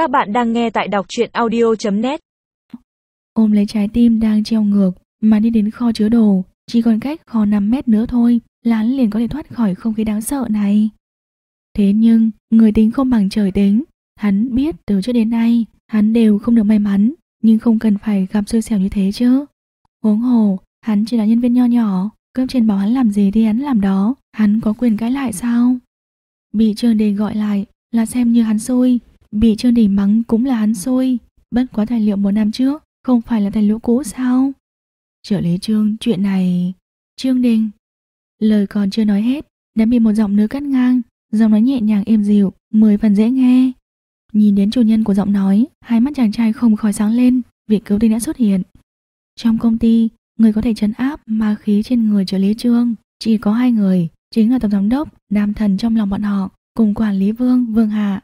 Các bạn đang nghe tại đọc truyện audio.net Ôm lấy trái tim đang treo ngược mà đi đến kho chứa đồ, chỉ còn cách kho 5 mét nữa thôi là hắn liền có thể thoát khỏi không khí đáng sợ này. Thế nhưng, người tính không bằng trời tính, hắn biết từ trước đến nay, hắn đều không được may mắn, nhưng không cần phải gặp xui xẻo như thế chứ. Huống hồ, hắn chỉ là nhân viên nho nhỏ, cấp trên bảo hắn làm gì thì hắn làm đó, hắn có quyền cãi lại sao? Bị trường đề gọi lại là xem như hắn xui, bị Trương Đình mắng cũng là hắn xui, bất quá tài liệu một năm trước, không phải là tài liệu cũ sao? Trợ lý Trương, chuyện này... Trương Đình... Lời còn chưa nói hết, đã bị một giọng nữ cắt ngang, giọng nói nhẹ nhàng êm dịu, mười phần dễ nghe. Nhìn đến chủ nhân của giọng nói, hai mắt chàng trai không khỏi sáng lên, việc cứu tinh đã xuất hiện. Trong công ty, người có thể trấn áp ma khí trên người trợ lý Trương, chỉ có hai người, chính là tổng giám đốc, nam thần trong lòng bọn họ, cùng quản lý Vương, Vương Hạ.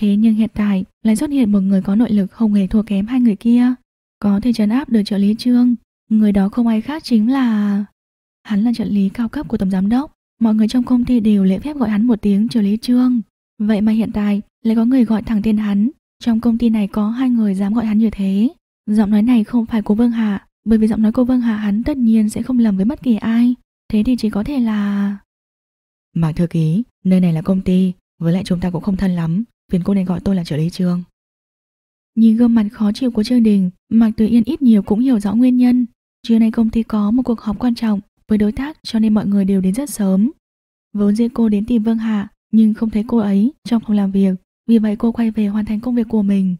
Thế nhưng hiện tại lại xuất hiện một người có nội lực không hề thua kém hai người kia, có thể trấn áp được trợ lý Trương, người đó không ai khác chính là... Hắn là trợ lý cao cấp của tổng giám đốc, mọi người trong công ty đều lễ phép gọi hắn một tiếng trợ lý Trương. Vậy mà hiện tại lại có người gọi thẳng tên hắn, trong công ty này có hai người dám gọi hắn như thế. Giọng nói này không phải của Vương Hạ, bởi vì giọng nói của Vương Hạ hắn tất nhiên sẽ không lầm với bất kỳ ai. Thế thì chỉ có thể là... Mạc thư ký, nơi này là công ty, với lại chúng ta cũng không thân lắm, phiền cô này gọi tôi là trợ lý trường. Nhìn gương mặt khó chịu của Trương Đình, Mạc Tử Yên ít nhiều cũng hiểu rõ nguyên nhân. Trưa nay công ty có một cuộc họp quan trọng với đối tác cho nên mọi người đều đến rất sớm. Vốn dĩ cô đến tìm Vương Hạ, nhưng không thấy cô ấy trong phòng làm việc, vì vậy cô quay về hoàn thành công việc của mình.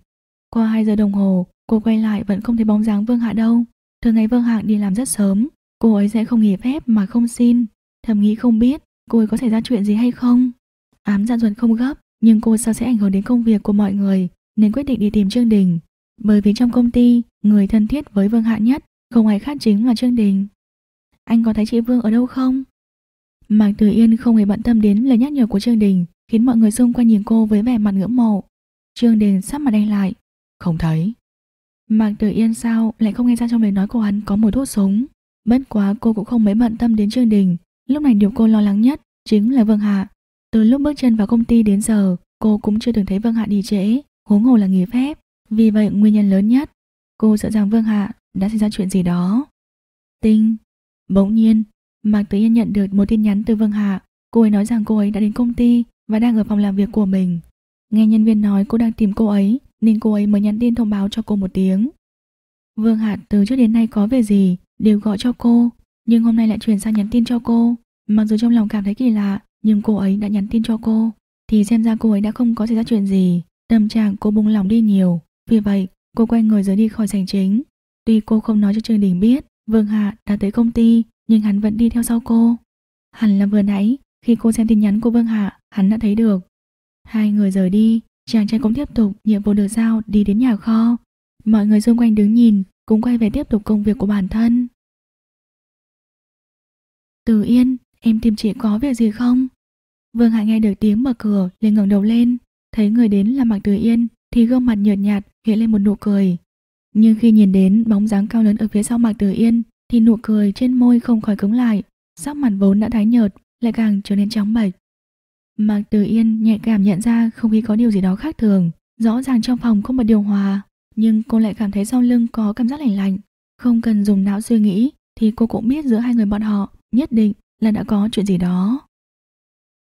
Qua 2 giờ đồng hồ, cô quay lại vẫn không thấy bóng dáng Vương Hạ đâu. Thường ngày Vương Hạ đi làm rất sớm, cô ấy sẽ không nghỉ phép mà không xin. Thầm nghĩ không biết cô ấy có xảy ra chuyện gì hay không. Ám dạ duẩn không gấp, nhưng cô sợ sẽ ảnh hưởng đến công việc của mọi người, nên quyết định đi tìm Trương Đình. Bởi vì trong công ty, người thân thiết với Vương Hạ nhất, không ai khác chính là Trương Đình. Anh có thấy chị Vương ở đâu không? Mạc Tử Yên không hề bận tâm đến lời nhắc nhở của Trương Đình, khiến mọi người xung quanh nhìn cô với vẻ mặt ngưỡng mộ. Trương Đình sắp mặt đen lại. Không thấy. Mạc Tử Yên sao lại không nghe ra trong lời nói của hắn có mùi thuốc súng. Bất quá cô cũng không mấy bận tâm đến Trương Đình. Lúc này điều cô lo lắng nhất chính là Vương Hạ. Từ lúc bước chân vào công ty đến giờ, cô cũng chưa từng thấy Vương Hạ đi trễ, huống hồ là nghỉ phép. Vì vậy nguyên nhân lớn nhất, cô sợ rằng Vương Hạ đã xảy ra chuyện gì đó. Tinh. Bỗng nhiên, Mạc Tử Yên nhận được một tin nhắn từ Vương Hạ. Cô ấy nói rằng cô ấy đã đến công ty và đang ở phòng làm việc của mình. Nghe nhân viên nói cô đang tìm cô ấy, nên cô ấy mới nhắn tin thông báo cho cô một tiếng. Vương Hạ từ trước đến nay có về gì đều gọi cho cô, nhưng hôm nay lại chuyển sang nhắn tin cho cô. Mặc dù trong lòng cảm thấy kỳ lạ, nhưng cô ấy đã nhắn tin cho cô, thì xem ra cô ấy đã không có xảy ra chuyện gì. Tâm trạng cô buông lòng đi nhiều, vì vậy cô quay người rời đi khỏi sảnh chính. Tuy cô không nói cho Trương Đình biết Vương Hạ đã tới công ty, nhưng hắn vẫn đi theo sau cô. Hẳn là vừa nãy, khi cô xem tin nhắn của Vương Hạ, hắn đã thấy được. Hai người rời đi, chàng trai cũng tiếp tục nhiệm vụ được giao đi đến nhà kho. Mọi người xung quanh đứng nhìn, cũng quay về tiếp tục công việc của bản thân. Từ Yên, em tìm chị có việc gì không? Vương Hạ nghe được tiếng mở cửa, liền ngẩng đầu lên, thấy người đến là Mạc Từ Yên, thì gương mặt nhợt nhạt hiện lên một nụ cười. Nhưng khi nhìn đến bóng dáng cao lớn ở phía sau Mạc Từ Yên, thì nụ cười trên môi không khỏi cứng lại, sắc mặt vốn đã thái nhợt lại càng trở nên trắng bệch. Mạc Từ Yên nhẹ cảm nhận ra không khí có điều gì đó khác thường, rõ ràng trong phòng không bật điều hòa, nhưng cô lại cảm thấy sau lưng có cảm giác lạnh lạnh, không cần dùng não suy nghĩ thì cô cũng biết giữa hai người bọn họ nhất định là đã có chuyện gì đó.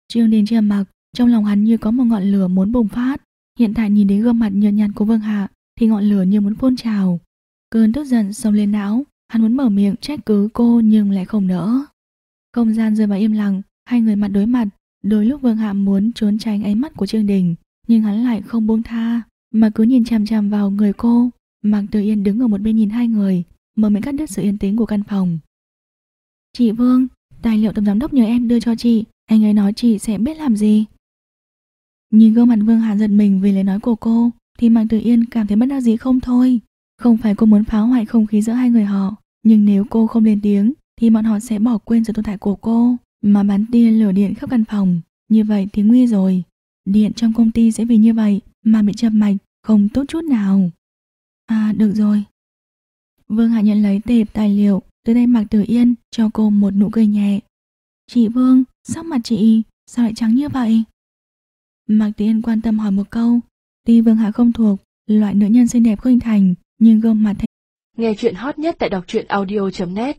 Trương Đình trầm mặc, trong lòng hắn như có một ngọn lửa muốn bùng phát, hiện tại nhìn đến gương mặt nhợt nhạt của Vương Hạ thì ngọn lửa như muốn phun trào. Cơn tức giận xông lên não, hắn muốn mở miệng trách cứ cô nhưng lại không nỡ. Không gian rơi vào im lặng, hai người mặt đối mặt, đôi lúc Vương Hạ muốn trốn tránh ánh mắt của Trương Đình, nhưng hắn lại không buông tha, mà cứ nhìn chằm chằm vào người cô. Mạc Tử Yên đứng ở một bên nhìn hai người, mở miệng cắt đứt sự yên tĩnh của căn phòng. Chị Vương, tài liệu tổng giám đốc nhờ em đưa cho chị, anh ấy nói chị sẽ biết làm gì. Nhìn gương mặt Vương Hàn giật mình vì lời nói của cô, thì Mạc Tử Yên cảm thấy bất đắc dĩ không thôi. Không phải cô muốn phá hoại không khí giữa hai người họ, nhưng nếu cô không lên tiếng thì bọn họ sẽ bỏ quên sự tồn tại của cô mà bắn tia lửa điện khắp căn phòng. Như vậy thì nguy rồi. Điện trong công ty sẽ vì như vậy mà bị chập mạch, không tốt chút nào. À, được rồi. Vương Hạ nhận lấy tệp tài liệu từ tay Mạc Tử Yên cho cô một nụ cười nhẹ. Chị Vương, sắc mặt chị sao lại trắng như vậy? Mạc Tiên quan tâm hỏi một câu, Tuy Vương Hạ không thuộc loại nữ nhân xinh đẹp khuynh thành, nhưng gương mặt Nghe chuyện hot nhất tại đọc truyện audio.net